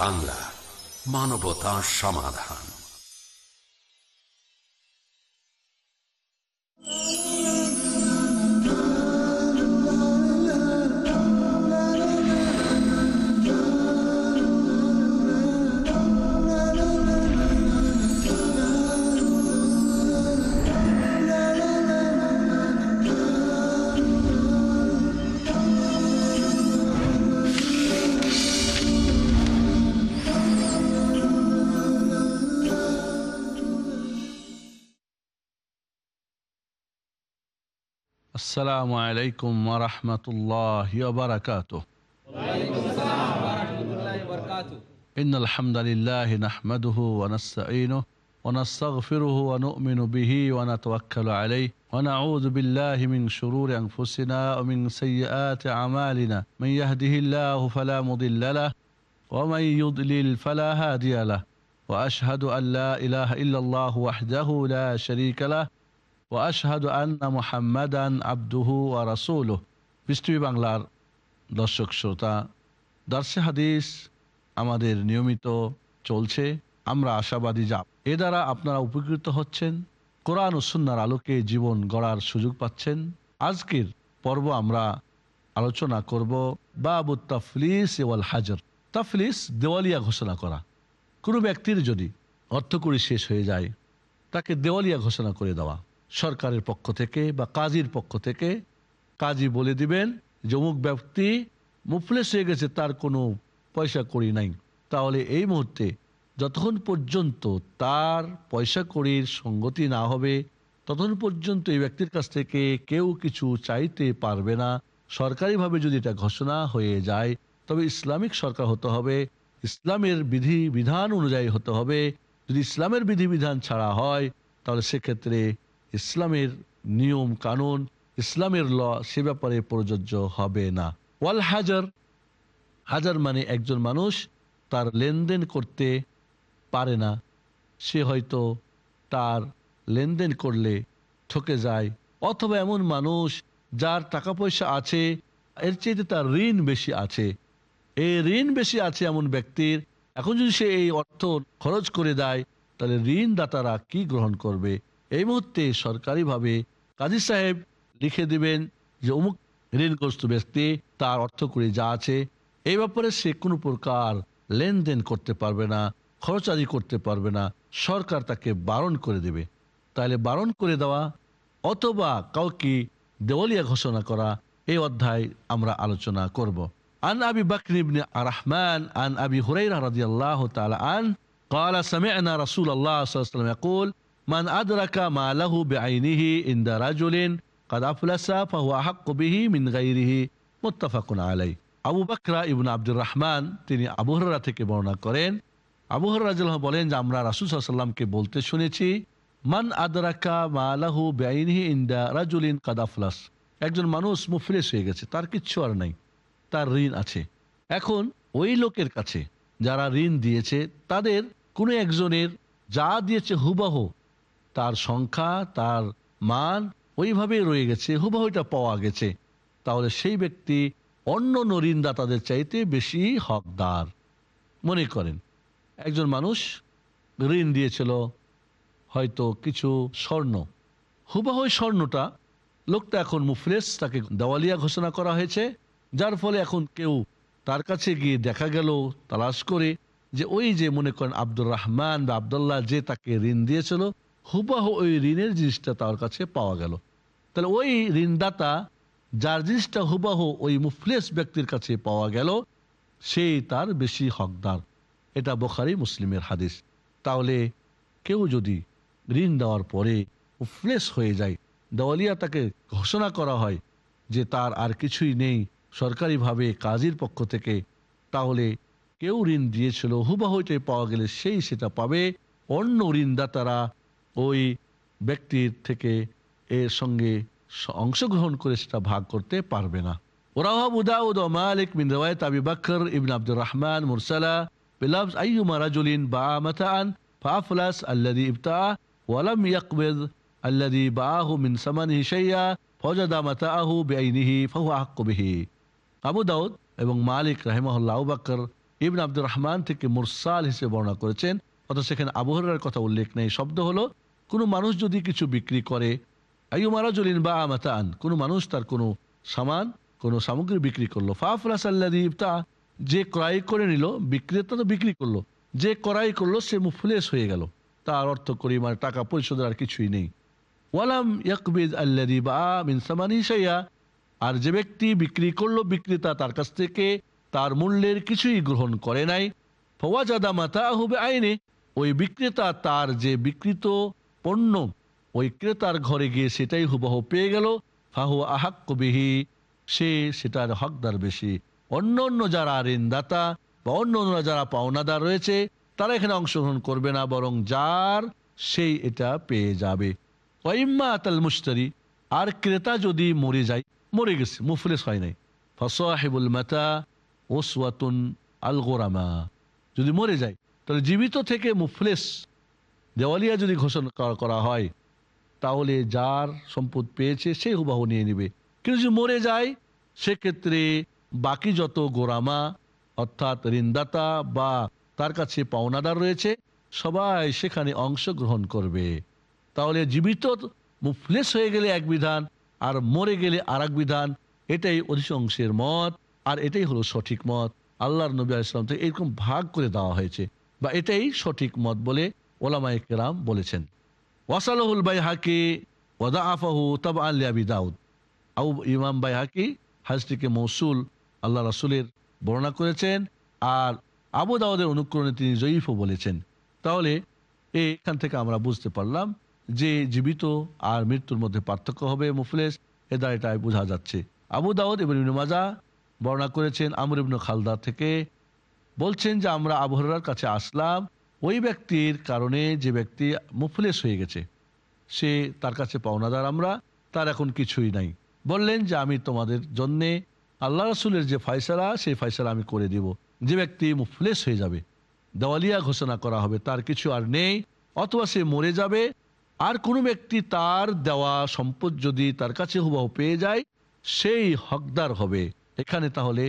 বাংলা মানবতা সমাধান। السلام عليكم ورحمة الله وبركاته. إن الحمد لله نحمده ونستعينه ونستغفره ونؤمن به ونتوكل عليه ونعوذ بالله من شرور أنفسنا ومن سيئات أعمالنا. من يهده الله فلا مضل له ومن يضلل فلا هادي له. وأشهد أن لا إله إلا الله وحده لا شريك له ওয়াশহাদু আন্না মুহাম্মাদান আবদুহু ওয়া রাসূলুহ। বাংলার দর্শক, শ্রোতা। দর্শে হাদিস আমাদের নিয়মিত চলছে। আমরা আশাবাদী যাব এ দ্বারা আপনারা উপকৃত হচ্ছেন। কোরআন ও সুন্নার আলোকে জীবন গড়ার সুযোগ পাচ্ছেন। আজকের পর্ব আমরা আলোচনা করব বাবু তাফলিস ওয়াল হাজর। তাফলিস দেওয়ালিয়া ঘোষণা করা। কোনো ব্যক্তির যদি অর্থকরী শেষ হয়ে যায়, তাকে দেওয়ালিয়া ঘোষণা করে দেওয়া। সরকারের পক্ষ থেকে বা কাজীর পক্ষ থেকে কাজী বলে দিবেন যে অমুক ব্যক্তি মুফলেস হয়ে গেছে, তার কোনো পয়সা করি নাই। তাহলে এই মুহূর্তে যতক্ষণ পর্যন্ত তার পয়সা করির সঙ্গতি না হবে, ততক্ষণ পর্যন্ত এই ব্যক্তির কাছ থেকে কেউ কিছু চাইতে পারবে না। সরকারিভাবে যদি এটা ঘোষণা হয়ে যায়, তবে ইসলামিক সরকার হতে হবে, ইসলামের বিধি বিধান অনুযায়ী হতে হবে। যদি ইসলামের বিধিবিধান ছাড়া হয়, তাহলে সেক্ষেত্রে ইসলামের নিয়ম কানুন, ইসলামের ল সে ব্যাপারে প্রযোজ্য হবে না। ওয়াল হাজার হাজার মানে একজন মানুষ তার লেনদেন করতে পারে না। সে হয়তো তার লেনদেন করলে ঠকে যায়। অথবা এমন মানুষ যার টাকা পয়সা আছে, এর চেয়ে তার ঋণ বেশি আছে। এই ঋণ বেশি আছে এমন ব্যক্তির, এখন যদি সে এই অর্থ খরচ করে দেয়, তাহলে ঋণদাতারা কি গ্রহণ করবে? এই মুহূর্তে সরকারিভাবে কাজী সাহেব লিখে দিবেন যে অমুক ঋণগ্রস্ত ব্যক্তি তার অর্থ করে যা আছে এই ব্যাপারে সে কোনো প্রকার লেনদেন করতে পারবে না খরচাদি করতে পারবে না সরকার তাকে বারণ করে দেবে তাহলে বারণ করে দেওয়া অথবা কাউকে দেওয়ালিয়া ঘোষণা করা এই অধ্যায় আমরা আলোচনা করব আন আবি বকর ইবনে রহমান আন আবি হুরাইরা রাদিয়াল্লাহু তাআলা আন قال سمعنا رسول الله صلى الله عليه وسلم يقول মান له بعينه আলাহু رجل قد রাজুলিন কাদাফুলাসা ফাহুয়া به من غيره متفق আলাই আবু বাকরা ইবন আব্দুর রহমান তিনি আবহররা থেকে বর্ণনা করেন আবহর বলেন যে, আমরা রাসুল সাল্লামকে বলতে শুনেছি মান আদরাকা মা আলাহু বেআইনিহি ইন্দা রাজুলিন কাদাফুলাস একজন মানুষ মুফলিস হয়ে গেছে, তার কিচ্ছু আর নাই, তার ঋণ আছে। এখন ওই লোকের কাছে যারা ঋণ দিয়েছে, তাদের কোনো একজনের যা দিয়েছে হুবাহ তার সংখ্যা, তার মান ওইভাবেই রয়ে গেছে, হুবাহ এটা পাওয়া গেছে। তাহলে সেই ব্যক্তি অন্য ঋণদাতাদের চাইতে বেশি হকদার। মনে করেন, একজন মানুষ ঋণ দিয়েছিল, হয়তো কিছু স্বর্ণ। হুবাহ স্বর্ণটা লোকটা এখন মুফলেস, তাকে দেওয়ালিয়া ঘোষণা করা হয়েছে, যার ফলে এখন কেউ তার কাছে গিয়ে দেখা গেল, তালাশ করে যে ওই যে মনে করেন আব্দুর রহমান বা আবদুল্লাহ যে তাকে ঋণ দিয়েছিল হুবাহ ওই ঋণের জিনিসটা তার কাছে পাওয়া গেল। তাহলে ওই ঋণদাতা যার জিনিসটা হুবাহ ওই মুফলেস ব্যক্তির কাছে পাওয়া গেল, সেই তার বেশি হকদার। এটা বোখারি মুসলিমের হাদিস। তাহলে কেউ যদি ঋণ দেওয়ার পরে মুফলেস হয়ে যায়, দেওয়ালিয়া তাকে ঘোষণা করা হয় যে তার আর কিছুই নেই সরকারিভাবে কাজের পক্ষ থেকে, তাহলে কেউ ঋণ দিয়েছিল, হুবাহ পাওয়া গেলে সেই সেটা পাবে। অন্য ঋণদাতারা ওই ব্যক্তির থেকে এর সঙ্গে অংশগ্রহণ করে সেটা ভাগ করতে পারবে না ওরাহ উদাউদ ও মালিক মিন রওয়ায়াত আবি বকর ইবনে আব্দুর রহমান মুরসালা بلفظ أيما رجل باع متاعا فأفلس الذي ابتاعه ولم يقبض الذي باعه من ثمنه شيئا فوجد متاعه بعينه فهو أحق به আবু দাউদ এবং মালিক রাহিমাহুল্লাহ আবু বাক্কর ইবন আব্দুর রহমান থেকে মুরসাল হিসেবে বর্ণনা করেছেন অথচ সেখানে আবহাওয়ার কথা উল্লেখ নেই। শব্দ হলো, কোনো মানুষ যদি কিছু বিক্রি করে আইমারা জলিন বা আমাতান কোনো মানুষ তার কোনো সামান, কোনো সামগ্রী বিক্রি করল। ফাফরাসাল্লাদি তা যে ক্রয় করে নিল, বিক্রেতা তো বিক্রি করল। যে ক্রয় করল, সে মুফলেস হয়ে গেল। তার অর্থ করি মানে টাকা পরিশোধের আর কিছুই নেই। ওয়ালাম ইয়াকবিদ আল্লাদি বা মিন সামানি শাইয়া আর যে ব্যক্তি বিক্রি করল বিক্রেতা তার কাছ থেকে, তার মূল্যের কিছুই গ্রহণ করে নাই। ফওয়াজাদা মাতা হবে আইনে ওই বিক্রেতা তার যে বিকৃত পণ্য, ওই ক্রেতার ঘরে গিয়ে সেটাই হুবহু পেয়ে গেল। ফাহু আহাক্ক বিহি, সে সেটার হকদার বেশি। অন্য অন্য যারা ঋণদাতা বা অন্য অন্য যারা পাওনাদার রয়েছে, তারা এখানে অংশগ্রহণ করবে না, বরং যার সেই এটা পেয়ে যাবে। ওয়াইম্মা আতাল মুশতারি, আর ক্রেতা যদি মরে যায়, মরে গেছে, মুফলেস হয় নাই। ফসাহিবুল মাতা ওসওয়াতুন আল গোরামা, যদি মরে যায় তাহলে জীবিত থেকে মুফলেস দেওয়ালিয়া যদি ঘোষণা করা- হয়, তাহলে যার সম্পদ পেয়েছে সে হুবাহু নিয়ে নেবে। কিন্তু যদি মরে যায়, সেক্ষেত্রে বাকি যত গোরামা, অর্থাৎ ঋণদাতা বা তার কাছে পাওনাদার রয়েছে, সবাই সেখানে অংশগ্রহণ করবে। তাহলে জীবিত মুফলেস হয়ে গেলে এক বিধান, আর মরে গেলে আর বিধান, এটাই অধিকাংশের মত, আর এটাই হলো সঠিক মত। আল্লাহর নবী ইসলাম থেকে এরকম ভাগ করে দেওয়া হয়েছে। বা এটাই সঠিক মত বলে ওলামাই কেরাম বলেছেন। ওয়াসালহুল বাই হাকি ওদা আফাহু তব আল্লাবি দাউদ। আউ ইমাম বাই হাকি হাজটিকে মৌসুল আল্লাহ রাসুলের বর্ণনা করেছেন আর আবু দাউদের অনুকরণে তিনি জয়ীফও বলেছেন। তাহলে এখান থেকে আমরা বুঝতে পারলাম যে জীবিত আর মৃত্যুর মধ্যে পার্থক্য হবে মুফলেস। এ দ্বারা এটাই বোঝা যাচ্ছে। আবু দাউদ এবং মাজা বর্ণনা করেছেন আমর ইবনু খালদা থেকে বলছেন যে আমরা আবহাওয়ার কাছে আসলাম। ওই ব্যক্তির কারণে যে ব্যক্তি মুফলেস হয়ে গেছে, সে তার কাছে পাওনাদার আমরা, তার এখন কিছুই নাই। বললেন যে আমি তোমাদের জন্যে আল্লাহ রসুলের যে ফয়সালা, সেই ফয়সালা আমি করে দিব। যে ব্যক্তি মুফলেস হয়ে যাবে, দেওয়ালিয়া ঘোষণা করা হবে, তার কিছু আর নেই, অথবা সে মরে যাবে। আর কোনো ব্যক্তি তার দেওয়া সম্পদ যদি তার কাছে হুবাহু পেয়ে যায়, সেই হকদার হবে। এখানে তাহলে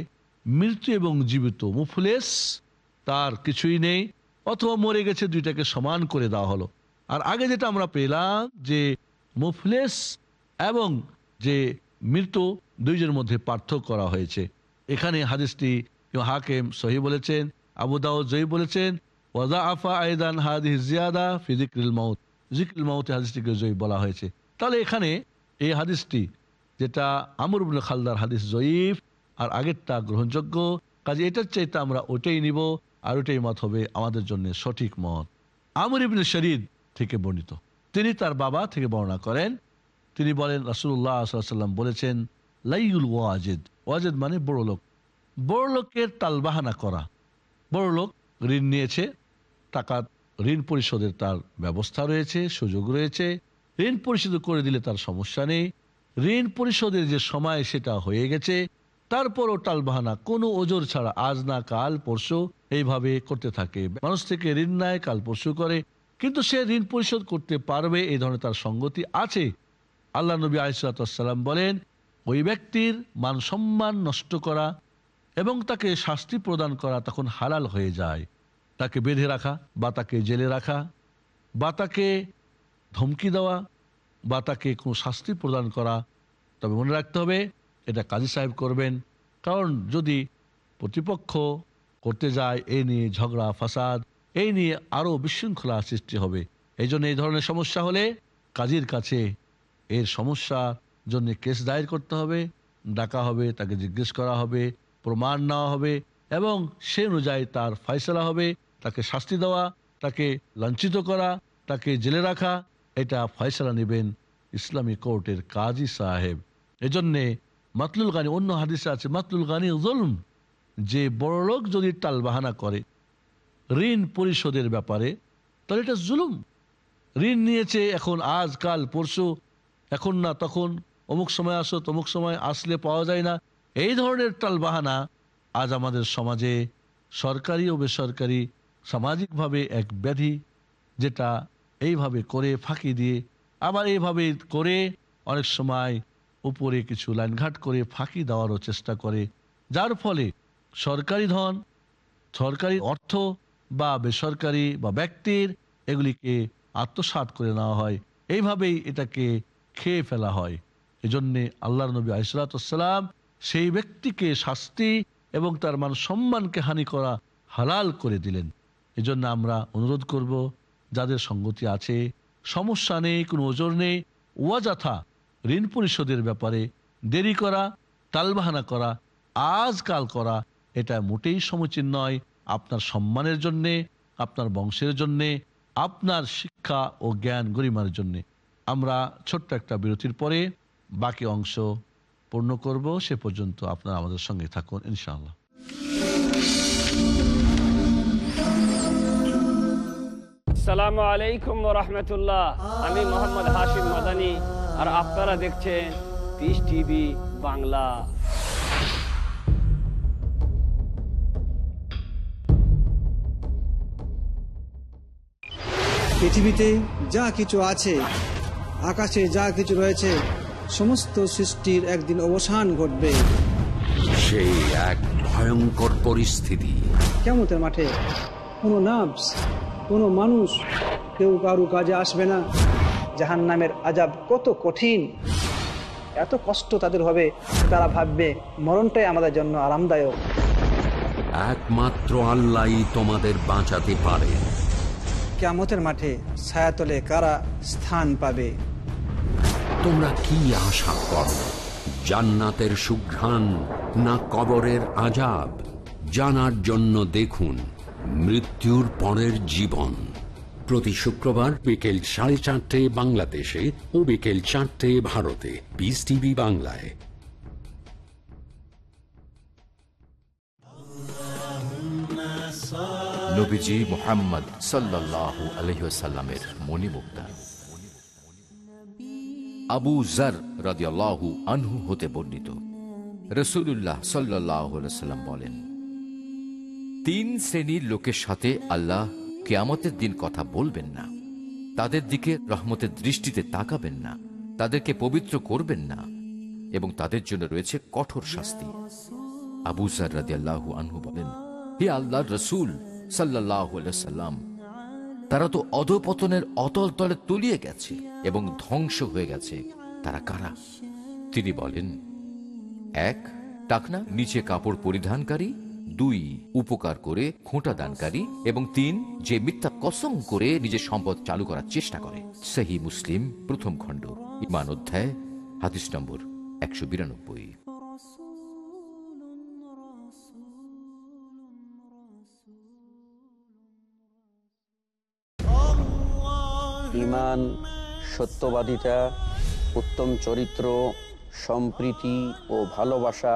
মৃত্যু এবং জীবিত মুফলেস, তার কিছুই নেই, অথবা মরে গেছে, দুইটাকে সমান করে দেওয়া হলো। আর আগে যেটা আমরা পেলাম, যে মুফলেস এবং যে মৃত দুইজনের মধ্যে পার্থক্য করা হয়েছে। এখানে হাদিসটি হাকেম সহি বলেছেন, আবু দাউদ জয়ী বলেছেন ওয়াদা আফা আয়দান হাদিস জিয়াদা ফিজিক্রিল মাউত। জিক্রিল মাউতে হাদিসটিকে জয়ী বলা হয়েছে। তাহলে এখানে এই হাদিসটি, যেটা আমর ইবনে খালদার হাদিস জয়ীফ আর আগেরটা গ্রহণযোগ্য। কাজে এটার চাইতে আমরা ওটাই নিব আর ওটাই মত হবে আমাদের জন্য সঠিক মত। আমর ইবনে শরীদ থেকে বর্ণিত। তিনি তার বাবা থেকে বর্ণনা করেন। তিনি বলেন রাসুল্লাহ সাল্লাম বলেছেন লাইউল ওয়াজেদ। ওয়াজেদ মানে বড় লোক। বড় লোকের তালবাহানা করা। বড় লোক ঋণ নিয়েছে, টাকা ঋণ পরিশোধের তার ব্যবস্থা রয়েছে, সুযোগ রয়েছে। ঋণ পরিশোধ করে দিলে তার সমস্যা নেই। ঋণ পরিশোধের যে সময় সেটা হয়ে গেছে। তারপরও টালবাহানা কোনো ওজোর ছাড়া আজ না কাল পরশু এইভাবে করতে থাকে। মানুষ থেকে ঋণ নেয়, কাল পরশু করে। কিন্তু সে ঋণ পরিশোধ করতে পারবে, এই ধরনের তার সঙ্গতি আছে। আল্লাহ নবী আলিসাল্লাম বলেন, ওই ব্যক্তির মান সম্মান নষ্ট করা এবং তাকে শাস্তি প্রদান করা তখন হালাল হয়ে যায়। তাকে বেঁধে রাখা বা তাকে জেলে রাখা, বা তাকে ধমকি দেওয়া, বা তাকে কোনো শাস্তি প্রদান করা। তবে মনে রাখতে হবে এটা কাজী সাহেব করবেন। কারণ যদি প্রতিপক্ষ করতে যায়, এই নিয়ে ঝগড়া, ফাসাদ, এই নিয়ে আরও বিশৃঙ্খলা সৃষ্টি হবে। এই জন্য এই ধরনের সমস্যা হলে কাজীর কাছে এর সমস্যা জন্য কেস দায়ের করতে হবে, ডাকা হবে, তাকে জিজ্ঞেস করা হবে, প্রমাণ নেওয়া হবে এবং সে অনুযায়ী তার ফয়সলা হবে, তাকে শাস্তি দেওয়া, তাকে লাঞ্ছিত করা, তাকে জেলে রাখা, এটা ফয়সলা নেবেন ইসলামী কোর্টের কাজী সাহেব। এজন্যে মাতলুল গানি, অন্য হাদিসে আছে মাতলুল গানি জুলম। যে বড়লোক যদি টালবাহানা করে, ঋণ পরিশোধের ব্যাপারে, তাহলে এটা জুলুম। ঋণ নিয়েছে, এখন আজ, কাল, পরশু, এখন না, তখন, অমুক সময় আসো, তমুক সময় আসলে পাওয়া যায় না। এই ধরনের টালবাহানা আজ আমাদের সমাজে, সরকারি ও বেসরকারি, সামাজিকভাবে এক ব্যাধি, যেটা এইভাবে করে, ফাঁকি দিয়ে, আবার এইভাবে করে অনেক সময় উপরে কিছু লাইনঘাট করে ফাঁকি দেওয়ারও চেষ্টা করে, যার ফলে সরকারি ধন, সরকারি অর্থ বা বেসরকারি বা ব্যক্তির এগুলিকে আত্মসাৎ করে নেওয়া হয়। এইভাবেই এটাকে খেয়ে ফেলা হয়। এজন্যে আল্লাহ নবী আইসলাতাম সেই ব্যক্তিকে শাস্তি এবং তার মান সম্মানকে হানি করা হালাল করে দিলেন। এজন্য আমরা অনুরোধ করব, যাদের সঙ্গতি আছে, সমস্যা নেই, কোনো ওজোর নেই ওয়াজাথা ঋণ পরিশোধের ব্যাপারে দেরি করা তালবাহানা করা, আজকাল করা, এটা মোটেই সমীচীন নয়। আপনার সম্মানের জন্যে, আপনার বংশের জন্যে, আপনার শিক্ষা ও জ্ঞান গরিমার জন্যে। আমরা ছোট্ট একটা বিরতির পরে বাকি অংশ পূর্ণ করব। সে পর্যন্ত আপনারা আমাদের সঙ্গে থাকুন, ইনশাআল্লাহ। সালামু আলাইকুম রহমতুল্লাহ। আমি মোহাম্মদ হাশিম মাদানি। আর আপনারা দেখছেন পিস টিভি বাংলা। পৃথিবীতে যা কিছু আছে আকাশে যা কিছু রয়েছে সমস্ত সৃষ্টির একদিন অবসান ঘটবে। সেই এক ভয়ঙ্কর পরিস্থিতি। কেমতের মাঠে কোনো নার্ভস কোনো মানুষ কেউ কারু কাজে আসবে না। জাহান নামের আজাব কত কঠিন। এত কষ্ট তাদের হবে তারা ভাববে মরণটাই আমাদের জন্য আরামদায়ক। একমাত্র আল্লাহ তোমাদের বাঁচাতে পারে। কেমতের মাঠে ছায়াতলে কারা স্থান পাবে? তোমরা কি আশা করো? জান্নাতের সুঘ্রাণ না কবরের আজাব জানার জন্য দেখুন মৃত্যুর পরের জীবন। প্রতি শুক্রবার বিকেল সাড়ে চারটে বাংলাদেশে ও বিকেল চারটে ভারতে। পিস টিভি বাংলায়। আনহু হতে বর্ণিত। বলেন, তিন শ্রেণির লোকের সাথে আল্লাহ কেয়ামতের দিন কথা বলবেন না। তাদের দিকে রহমতের দৃষ্টিতে তাকাবেন না। তাদেরকে পবিত্র করবেন না। এবং তাদের জন্য রয়েছে কঠোর শাস্তি। আবু জার রাদিয়াল্লাহু আনহু বলেন, হে আল্লাহ রসুল সাল্লাহ সাল্লাম, তারা তো অধপতনের অতল তলে তলিয়ে গেছে এবং ধ্বংস হয়ে গেছে। তারা কারা? তিনি বলেন, এক, টাকনা, নিচে কাপড় পরিধানকারী দুই, উপকার করে খোঁটা দানকারী এবং তিন, যে মিথ্যা কসম করে নিজের সম্পদ চালু করার চেষ্টা করে। সেহি মুসলিম, প্রথম খণ্ড, ইমান অধ্যায়, হাদিস নম্বর একশো বিরানব্বই। ইমান, সত্যবাদিতা, উত্তম চরিত্র, সম্প্রীতি ও ভালোবাসা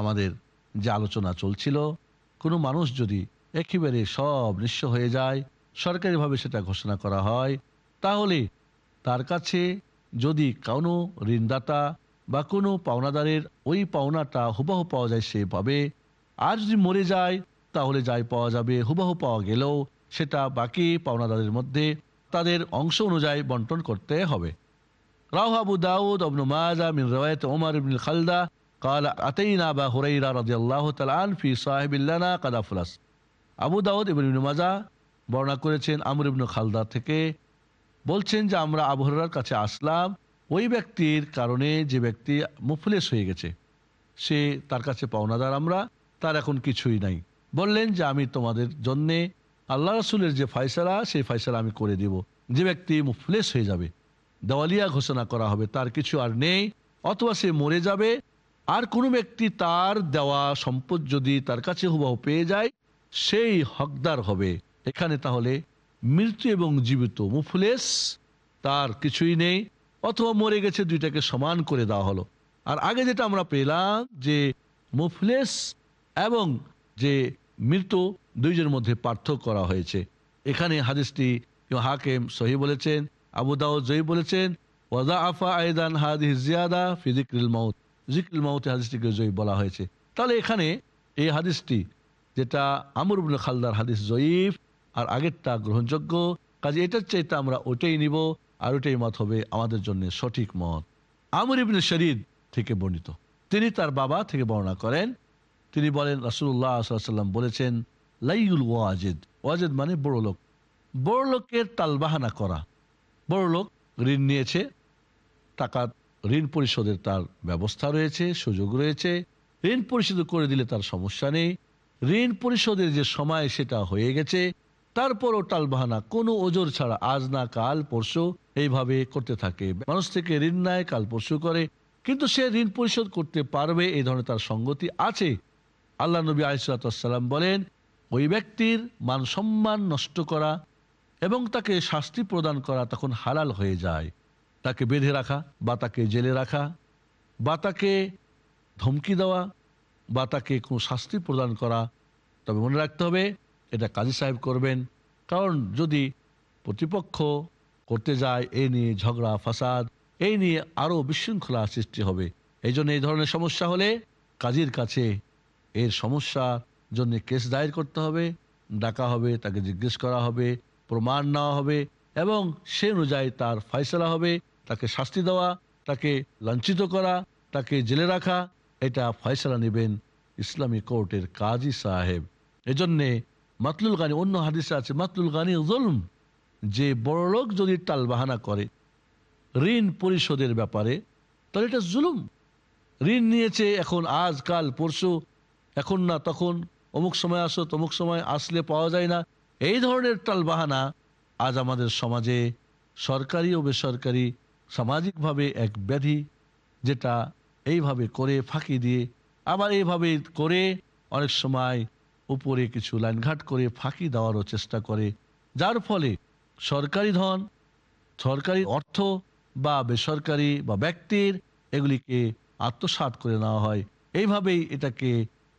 আমাদের যে আলোচনা চলছিল, কোনো মানুষ যদি একেবারে সব নিঃস্ব হয়ে যায়, সরকারিভাবে সেটা ঘোষণা করা হয়, তাহলে তার কাছে যদি কোনো ঋণদাতা বা কোনো পাওনাদারের ওই পাওনাটা হুবাহু পাওয়া যায় সে পাবে, আর যদি মরে যায়, তাহলে যাই পাওয়া যাবে, হুবাহু পাওয়া গেলেও সেটা বাকি পাওনাদারের মধ্যে তাদের অংশ অনুযায়ী বন্টন করতে হবে। রাহ আবু দাউদ অবনু মাজা মিন রওয়ায়ত ওমর খালদা قال أتينا أبا هريرة رضي الله تعالى عنه في صاحب لنا قد أفلس আবু দাউদ এবং ইবনে মাজা বর্ণনা করেছেন আমর ইবনু খালদা থেকে বলছেন যে আমরা আবু হুরায়রার কাছে আসলাম ওই ব্যক্তির কারণে যে ব্যক্তি মুফলেস হয়ে গেছে সে তার কাছে পাওনাদার আমরা তার এখন কিছুই নাই বললেন যে আমি তোমাদের জন্যে আল্লাহ রসুলের যে ফয়সালা সেই ফয়সালা আমি করে দিব যে ব্যক্তি মুফলেস হয়ে যাবে দেওয়ালিয়া ঘোষণা করা হবে তার কিছু আর নেই অথবা সে মরে যাবে আর কোনো ব্যক্তি তার দেওয়া সম্পদ যদি তার কাছে হুবাহু পেয়ে যায়, সেই হকদার হবে। এখানে তাহলে মৃত্যু এবং জীবিত মুফলেস, তার কিছুই নেই, অথবা মরে গেছে দুইটাকে সমান করে দেওয়া হলো। আর আগে যেটা আমরা পেলাম যে মুফলেস এবং যে মৃত দুইজনের মধ্যে পার্থক্য করা হয়েছে। এখানে হাদিসটি হাকিম সহি বলেছেন, আবু জয়ী বলেছেন ওয়াদা আফা আয়দান হাদিস জিয়াদা ফিজিক্রিল মাউত। জিক্রিল মাউতে হাদিসটিকে জয়ী বলা হয়েছে। তাহলে এখানে এই হাদিসটি, যেটা আমর ইবনে খালদার হাদিস জয়ীফ আর আগেরটা গ্রহণযোগ্য, কাজে এটার চাইতে আমরা ওটাই নিব আর ওটাই মত হবে আমাদের জন্য সঠিক মত। আমর ইবনে শরীদ থেকে বর্ণিত। তিনি তার বাবা থেকে বর্ণনা করেন। তিনি বলেন রাসুল্লাহ সাল্লাম বলেছেন লাইউল ওয়াজেদ। ওয়াজেদ মানে বড় লোক। বড় লোকের তালবাহানা করা। বড় লোক ঋণ নিয়েছে, টাকা ঋণ পরিশোধের তার ব্যবস্থা রয়েছে, সুযোগ রয়েছে। ঋণ পরিশোধ করে দিলে তার সমস্যা নেই। ঋণ পরিশোধের যে সময় সেটা হয়ে গেছে। তারপরও টালবাহানা, কোনো ওজোর ছাড়া আজ না কাল পরশু এইভাবে করতে থাকে। মানুষ থেকে ঋণ নেয়, কাল পরশু করে। কিন্তু সে ঋণ পরিশোধ করতে পারবে, এই ধরনের তার সঙ্গতি আছে। আল্লাহ নবী আলিসাল্লাম বলেন, ওই ব্যক্তির মান সম্মান নষ্ট করা এবং তাকে শাস্তি প্রদান করা তখন হালাল হয়ে যায়। তাকে বেঁধে রাখা, বা তাকে জেলে রাখা, বা তাকে ধমকি দেওয়া, বা তাকে কোনো শাস্তি প্রদান করা। তবে মনে রাখতে হবে, এটা কাজী সাহেব করবেন। কারণ যদি প্রতিপক্ষ করতে যায় এই নিয়ে ঝগড়া, ফাসাদ এই নিয়ে আরও বিশৃঙ্খলা সৃষ্টি হবে। এই জন্য এই ধরনের সমস্যা হলে কাজীর কাছে এর সমস্যার জন্য কেস দায়ের করতে হবে, ডাকা হবে, তাকে জিজ্ঞেস করা হবে, প্রমাণ নেওয়া হবে, এবং সে অনুযায়ী তার ফয়সলা হবে। তাকে শাস্তি দেওয়া, তাকে লাঞ্ছিত করা, তাকে জেলে রাখা, এটা ফয়সলা নেবেন ইসলামী কোর্টের কাজী সাহেব। এজন্যে মাতলুল গানি, অন্য হাদিসে আছে, মাতলুল গানি জুলম, যে বড় লোক যদি টাল বাহানা করে, ঋণ পরিশোধের ব্যাপারে, তাহলে এটা জুলুম। ঋণ নিয়েছে, এখন আজ, কাল, পরশু, এখন না, তখন, অমুক সময় আসো, তমুক সময় আসলে পাওয়া যায় না। এই ধরনের টালবাহানা আজ আমাদের সমাজে, সরকারি ও বেসরকারি সামাজিকভাবে এক ব্যাধি যেটা এইভাবে করে ফাঁকি দিয়ে, আবার এইভাবে করে অনেক সময় উপরে কিছু লাইনঘাট করে ফাঁকি দেওয়ারও চেষ্টা করে। যার ফলে সরকারি ধন, সরকারি অর্থ বা বেসরকারি বা ব্যক্তির এগুলিকে আত্মসাৎ করে নেওয়া হয়। এইভাবেই এটাকে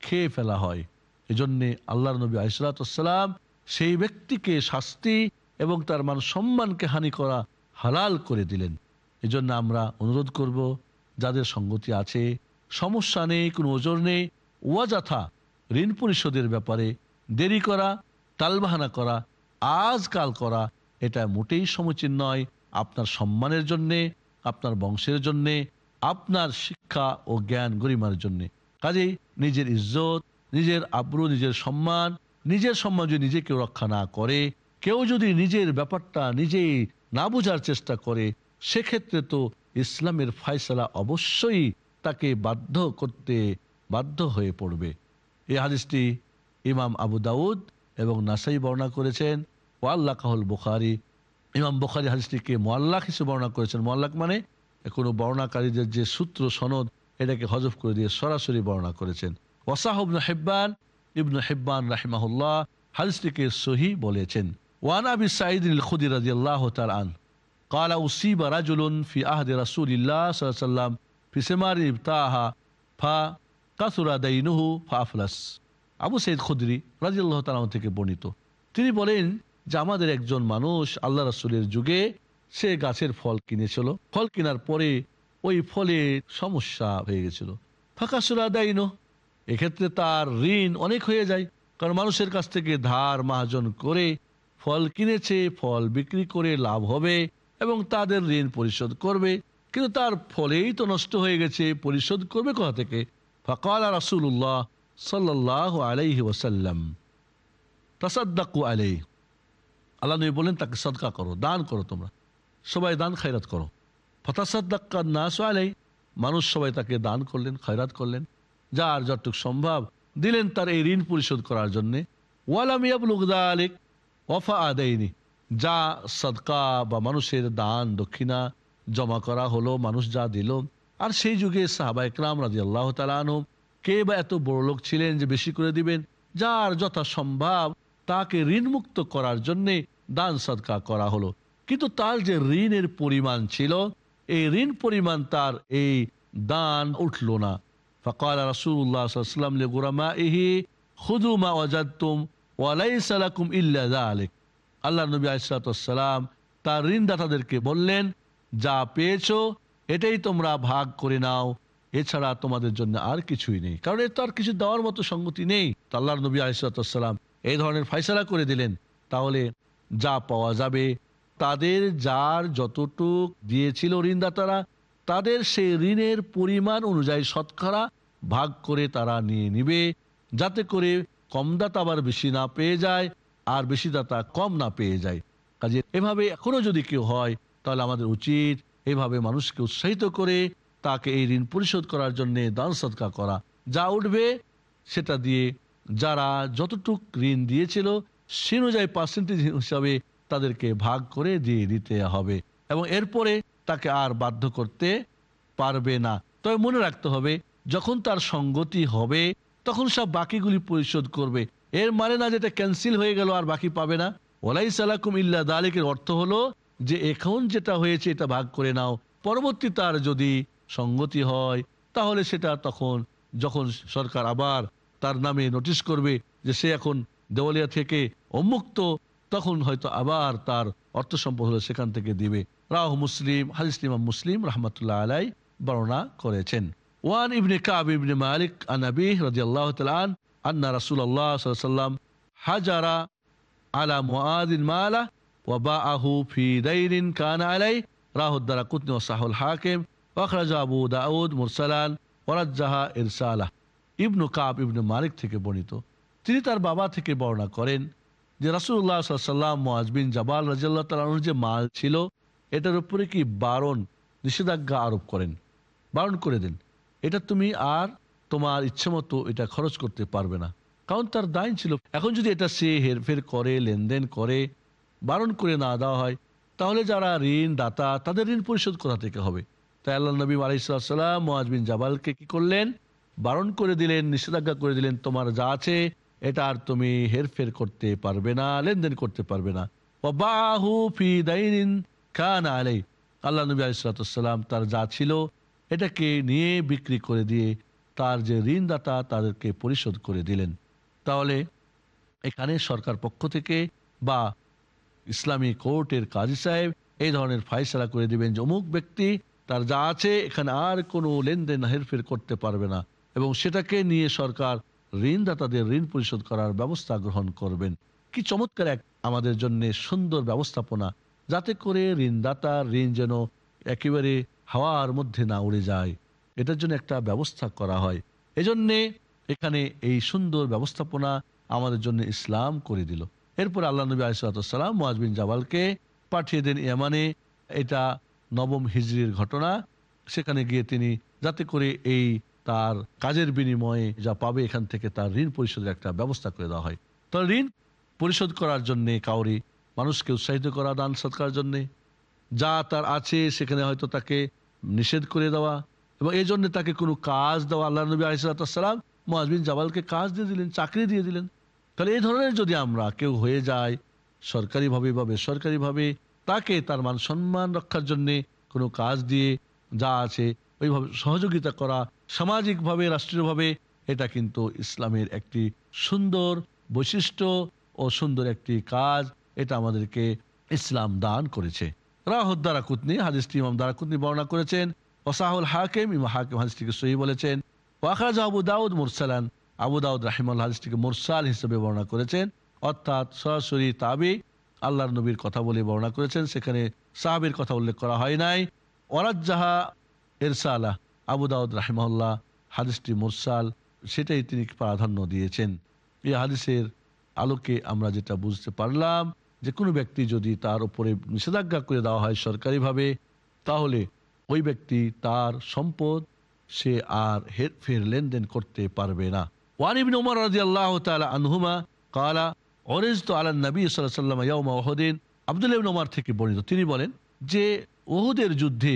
খেয়ে ফেলা হয়। এজন্যে আল্লাহ নবী আইসলাতাম সেই ব্যক্তিকে শাস্তি এবং তার মান সম্মানকে হানি করা হালাল করে দিলেন। এজন্য আমরা অনুরোধ করব, যাদের সঙ্গতি আছে, সমস্যা নেই, কোনো ওজোর নেই ওয়াজাথা ঋণ পরিশোধের ব্যাপারে দেরি করা, তালবাহানা করা, আজকাল করা, এটা মোটেই সমীচীন নয়। আপনার সম্মানের জন্যে, আপনার বংশের জন্যে, আপনার শিক্ষা ও জ্ঞান গরিমার জন্যে। কাজেই নিজের ইজ্জত, নিজের আব্রু, নিজের সম্মান নিজের সম্মান যদি নিজে কেউ রক্ষা না করে, কেউ যদি নিজের ব্যাপারটা নিজেই না বোঝার চেষ্টা করে সেক্ষেত্রে তো ইসলামের ফায়সলা অবশ্যই তাকে বাধ্য করতে বাধ্য হয়ে পড়বে। এই হাদিসটি ইমাম আবু দাউদ এবং নাসাই বর্ণনা করেছেন ওয়াল্লা কাহুল বুখারি। ইমাম বুখারি হাদিসটিকে মোয়াল্লাক হিসেবে বর্ণনা করেছেন। মোয়াল্লাক মানে কোনো বর্ণাকারীদের যে সূত্র, সনদ, এটাকে হজফ করে দিয়ে সরাসরি বর্ণনা করেছেন। ওয়াসাহ ইবনু হেব্বান ইবনু হেব্বান রাহিমাহুল্লাহ হাদিসটিকে সহি বলেছেন। ওয়ান আবি সাঈদ খুদি রাদিয়াল্লাহু তাআলা আন কালা উসিবা রাজুলুন ফি আহদে রাসুলিল্লাহ সাল্লাম ফিসেমার ইবতাহা ফা কাসুরা দাইনুহু ফা আফলাস আবু সৈদ খুদরি রাজিল্লাহ তালাম থেকে বর্ণিত। তিনি বলেন যে, আমাদের একজন মানুষ আল্লাহ রাসুলের যুগে সে গাছের ফল কিনেছিল। ফল কেনার পরে ওই ফলে সমস্যা হয়ে গেছিল। ফাঁকা সুরা দেয়নো এক্ষেত্রে তার ঋণ অনেক হয়ে যায়। কারণ মানুষের কাছ থেকে ধার মাহাজন করে ফল কিনেছে, ফল বিক্রি করে লাভ হবে। এবং তাদের ঋণ পরিশোধ করবে, কিন্তু তার ফলেই তো নষ্ট হয়ে গেছে, পরিশোধ করবে কোথা থেকে? ফকাল রাসুল্লাহ সাল্লাহ আলাইহি ওসাল্লাম তাসাদ্দাকু আলাই আল্লাহ নবী বলেন তাকে সদকা করো, দান করো তোমরা। সবাই দান, খায়রাত করো। ফতাসাদ্দাক্কা নাস আলাই মানুষ সবাই তাকে দান করলেন, খয়রাত করলেন। যার যতটুক সম্ভব দিলেন তার এই ঋণ পরিশোধ করার জন্যে। ওয়ালাম ইয়াবলুগদা আলেক ওয়াফা আদায়নি যা সদকা বা মানুষের দান দক্ষিণা জমা করা হলো, মানুষ যা দিল। আর সেই যুগে সাহাবা ইকরাম রাজি আল্লাহ তালানো কে বা এত বড় লোক ছিলেন যে বেশি করে দিবেন? যার যথা সম্ভব তাকে ঋণমুক্ত করার জন্যে দান সদকা করা হলো। কিন্তু তার যে ঋণের পরিমাণ ছিল, এই ঋণ পরিমাণ তার এই দান উঠল না। ফকাল রাসুল্লাহ সাল্লাম গোরামা ইহি খুদু মা ওয়াজাদ্তুম ওয়ালাইসা লাকুম ইল্লা যালিক। আল্লাহ নবী আলাইসালাম তার ঋণদাতাদেরকে বললেন, যা পেয়েছ, এটাই তোমরা ভাগ করে নাও। এছাড়া তোমাদের জন্য আর কিছুই নেই। কারণ এর তো আর কিছু দেওয়ার মতো সঙ্গতি নেই। আল্লাহ নবী আলিসাল্লাম এই ধরনের ফয়সালা করে দিলেন। তাহলে যা পাওয়া যাবে, তাদের যার যতটুক দিয়েছিল ঋণদাতারা, তাদের সেই ঋণের পরিমাণ অনুযায়ী শতকরা ভাগ করে তারা নিয়ে নিবে, যাতে করে কম দাতা আবার বেশি না পেয়ে যায়। আর বেশি দাতা কম না পেয়ে যায়। কাজে এভাবে এখনও যদি কেউ হয়, তাহলে আমাদের উচিত এভাবে মানুষকে উৎসাহিত করে তাকে এই ঋণ পরিশোধ করার জন্য দান সৎকা করা। যা উঠবে, সেটা দিয়ে যারা যতটুক ঋণ দিয়েছিল, সে অনুযায়ী পার্সেন্টেজ হিসাবে তাদেরকে ভাগ করে দিয়ে দিতে হবে এবং এরপরে তাকে আর বাধ্য করতে পারবে না। তবে মনে রাখতে হবে, যখন তার সঙ্গতি হবে, তখন সব বাকিগুলি পরিশোধ করবে। এর মানে না যেটা ক্যান্সেল হয়ে গেল আর বাকি পাবে না। ওলাই সালাকুম ইল্লা দালিকের অর্থ হলো যে এখন যেটা হয়েছে এটা ভাগ করে নাও। পরবর্তী তার যদি সঙ্গতি হয়, তাহলে সেটা তখন যখন সরকার আবার তার নামে নোটিশ করবে যে সে এখন দেওয়ালিয়া থেকে অমুক্ত তখন হয়তো আবার তার অর্থ সম্পদ হলে সেখান থেকে দিবে। রাহ মুসলিম, হাদিস মুসলিম রহমতুল্লাহ আলাই বর্ণনা করেছেন। ওয়ান ইবনে কাব ইবনে মালিক আন আবি রাদিয়াল্লাহু তাআলা আন আন্না রাসূলুল্লাহ সাল্লাল্লাহু আলাইহি হাজারা আলা মুআদিন মালা ওয়া বাআহু ফি দাইরিন কানা আলাই রাহু দারাকুতনি ওয়া সাহুল হাকিম ওয়া আখরাজা আবু দাউদ মুরসালান ওয়া রাজ্জাহা ইরসালা। ইবনু কাব ইবনে মালিক থেকে বর্ণিত। তিনি তার বাবা থেকে বর্ণনা করেন যে রাসুল্লাহ সাল্লাম মোয়াজবিন জাবাল রাজিয়াল্লাহ তালানুর যে মাল ছিল, এটার উপরে কি বারণ নিষেধাজ্ঞা আরোপ করেন? বারণ করে দেন। এটা তুমি আর তোমার ইচ্ছে মতো এটা খরচ করতে পারবে না। কারণ তার দায়ন ছিল। এখন যদি এটা সে হেরফের করে, লেনদেন করে, বারণ করে না দেওয়া হয়, তাহলে যারা ঋণ দাতা, তাদের ঋণ পরিশোধ কোথা থেকে হবে? তাই আল্লাহ নবী আলাইসাল্লাম মোয়াজবিন জাবালকে কি করলেন? বারণ করে দিলেন, নিষেধাজ্ঞা করে দিলেন, তোমার যা আছে, এটা আর তুমি হেরফের করতে পারবে না, লেনদেন করতে পারবে না। আল্লাহ নবী আলিসাল্লাম তার যা ছিল, এটাকে নিয়ে বিক্রি করে দিয়ে তার যে ঋণদাতা তাদেরকে পরিশোধ করে দিলেন। তাহলে এখানে সরকার পক্ষ থেকে বা ইসলামী কোর্টের কাজী সাহেব এই ধরনের ফাইসলা করে দিবেন যে অমুক ব্যক্তি, তার যা আছে এখানে আর কোনো লেনদেন হেরফের করতে পারবে না এবং সেটাকে নিয়ে সরকার ঋণদাতাদের ঋণ পরিশোধ করার ব্যবস্থা গ্রহণ করবেন। কি চমৎকার এক আমাদের জন্য সুন্দর ব্যবস্থাপনা, যাতে করে ঋণদাতা ঋণ যেন একেবারে হাওয়ার মধ্যে না উড়ে যায়। এটার জন্য একটা ব্যবস্থা করা হয়। এজন্যে এখানে এই সুন্দর ব্যবস্থাপনা আমাদের জন্য ইসলাম করে দিল। এরপর আল্লাহ নবী আলিসাল্লাম মোয়াজবিন জাবালকে পাঠিয়ে দেন ইয়ামানে। এটা নবম হিজড়ির ঘটনা। সেখানে গিয়ে তিনি যাতে করে এই তার কাজের বিনিময়ে যা পাবে এখান থেকে তার ঋণ পরিশোধের একটা ব্যবস্থা করে দেওয়া হয়। তো ঋণ পরিশোধ করার জন্যে কাউরি মানুষকে উৎসাহিত করা, দান সৎকার জন্যে। যা তার আছে সেখানে হয়তো তাকে নিষেধ করে দেওয়া। এবং এই জন্য তাকে কোনো কাজ দেওয়া আল্লাহ নবী আলিসাল্লাম মহাজবিন জাবালকে কাজ দিয়ে দিলেন, চাকরি দিয়ে দিলেন। তাহলে এই ধরনের যদি আমরা কেউ হয়ে যায়, সরকারিভাবে বা বেসরকারিভাবে, তাকে তার মান সম্মান রক্ষার জন্যে কোনো কাজ দিয়ে যা আছে, ওইভাবে সহযোগিতা করা, সামাজিকভাবে, রাষ্ট্রীয়ভাবে, এটা কিন্তু ইসলামের একটি সুন্দর বৈশিষ্ট্য ও সুন্দর একটি কাজ, এটা আমাদেরকে ইসলাম দান করেছে। রাহদ্দারা কুতনি হাদিসটি ইমাম দারা কুতনি বর্ণনা করেছেন ওসাহুল হাকিম ইমা হাকিম হাদিসটিকে সহি বলেছেন। ওয়াখাজ আবু দাউদ মুরসালান। আবু দাউদ রাহিমাল হাদিসটিকে মুরসাল হিসেবে বর্ণনা করেছেন। অর্থাৎ সরাসরি তাবি আল্লাহর নবীর কথা বলে বর্ণনা করেছেন। সেখানে সাহাবির কথা উল্লেখ করা হয় নাই। ওরাজ্জাহা এরসালা আবু দাউদ রাহিমহল্লা হাদিসটি মুরসাল, সেটাই তিনি প্রাধান্য দিয়েছেন। এই হাদিসের আলোকে আমরা যেটা বুঝতে পারলাম যে কোনো ব্যক্তি যদি তার উপরে নিষেধাজ্ঞা করে দেওয়া হয় সরকারিভাবে, তাহলে ওই ব্যক্তি তার সম্পদ সে আর হেরফের লেনদেন করতে পারবে না। ওয়ানিবিন উমর রাজি আল্লাহ আনহুমা কালা অরেজ তো আল্লাহ নবী সাল্লাম ইয়াউমা ওহদিন আবদুল্লাহ উমর থেকে বর্ণিত, তিনি বলেন যে ওহুদের যুদ্ধে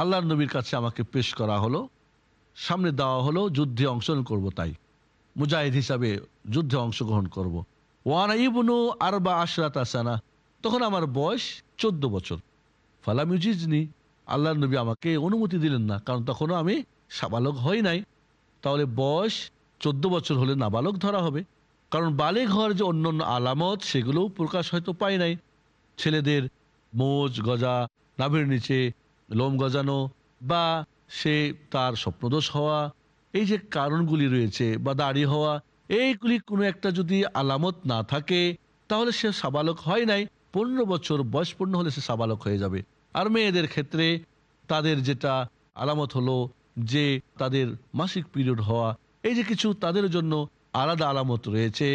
আল্লাহর নবীর কাছে আমাকে পেশ করা হলো, সামনে দেওয়া হলো, যুদ্ধে অংশগ্রহণ করব তাই। মুজাহিদ হিসাবে যুদ্ধে অংশগ্রহণ করব। ওয়ান ইবনু আরবা আশরাত আসানা তখন আমার বয়স চোদ্দ বছর। ফালাম ইউজিজনি আল্লাহ নবী আমাকে অনুমতি দিলেন না, কারণ তখনও আমি সাবালক হই নাই। তাহলে বয়স চোদ্দ বছর হলে নাবালক ধরা হবে। কারণ বালেগ হওয়ার যে অন্য অন্য আলামত সেগুলোও প্রকাশ হয়তো পায় নাই। ছেলেদের মোজ গজা, নাভির নিচে লোম গজানো, বা সে তার স্বপ্নদোষ হওয়া, এই যে কারণগুলি রয়েছে, বা দাড়ি হওয়া, এইগুলি কোনো একটা যদি আলামত না থাকে, তাহলে সে সাবালক হয় নাই, পনেরো বছর বয়স পূর্ণ হলে সে সাবালক হয়ে যাবে। আর মেয়েদের ক্ষেত্রে তাদের যেটা আলামত হলো যে তাদের মাসিক পিরিয়ড হওয়া, এই যে কিছু তাদের জন্য আলাদা আলামত রয়েছে,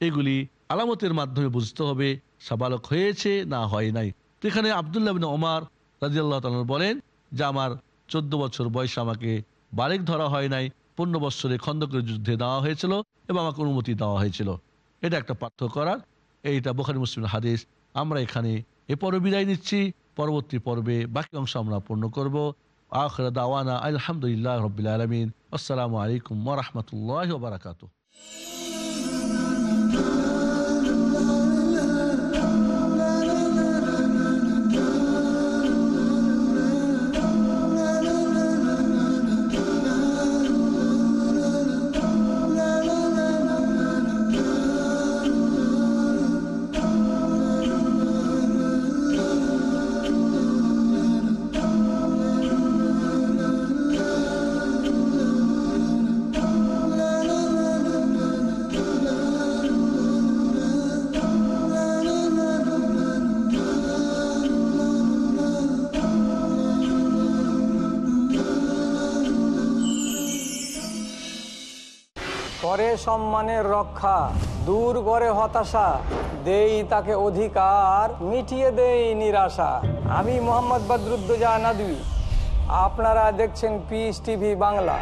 এগুলি আলামতের মাধ্যমে বুঝতে হবে সাবালক হয়েছে না হয় নাই। এখানে আবদুল্লাহ বিন ওমার রাজিয়াল্লাহ তালন বলেন যে, আমার চোদ্দ বছর বয়সে আমাকে বারেক ধরা হয় নাই, পনেরো বৎসরে খন্দকের যুদ্ধে দেওয়া হয়েছিল এবং আমাকে অনুমতি দেওয়া হয়েছিল। এটা একটা পার্থক্য করার, এইটা বোখারি মুসলিম হাদিস। আমরা এখানে এ পর্বে বিদায় নিচ্ছি। পরবর্তী পর্বে বাকি অংশ আমরা পূর্ণ করব। আখর দাওয়ানা আলহামদুলিল্লাহ রবিল আলমিন। আসসালামু আলাইকুম ওরহমতুল্লাহ বারাকাতু করে সম্মানের রক্ষা, দূর করে হতাশা, দেই তাকে অধিকার, মিটিয়ে দেই নিরাশা। আমি মোহাম্মদ বদরুদ্দোজা নাদবি আপনারা দেখছেন পিস টিভি বাংলা।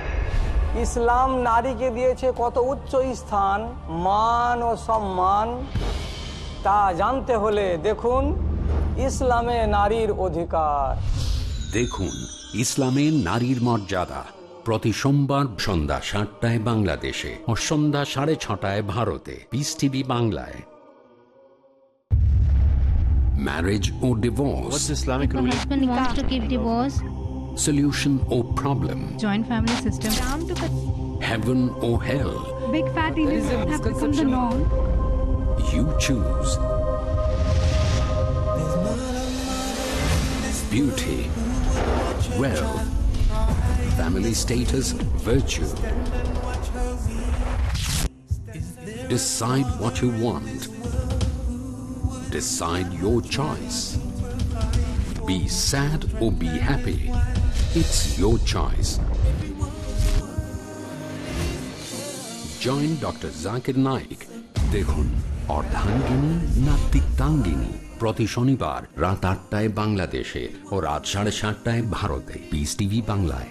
ইসলাম নারীকে দিয়েছে কত উচ্চ স্থান, মান ও সম্মান, তা জানতে হলে দেখুন ইসলামে নারীর অধিকার। দেখুন ইসলামে নারীর মর্যাদা। প্রতি সোমবার সন্ধ্যা সাতটায় বাংলাদেশে ও সন্ধ্যা সাড়ে ছটায় ভারতে পিস টিভি বাংলায় marriage O divorce Islamic If a husband wants to give divorce, solution O problem joint family system. heaven or hell Big fat elites have become the norm. you choose beauty wealth family status virtue decide what you want decide your choice be sad or be happy it's your choice join doctor Zakir Naik দেখুন অর্ধাঙ্গিনী না তিক্তাঙ্গিনী প্রতি শনিবার রাত আটটায় বাংলাদেশে ও রাত সাড়ে সাতটায় ভারতে পিস টিভি বাংলায়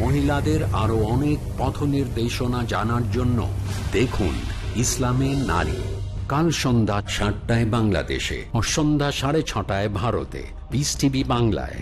মহিলাদের আরও অনেক পথ নির্দেশনা জানার জন্য দেখুন ইসলামে নারী। কাল সন্ধ্যা সাতটায় বাংলাদেশে ও সন্ধ্যা সাড়ে ছটায় ভারতে। বিস টিভি বাংলায়।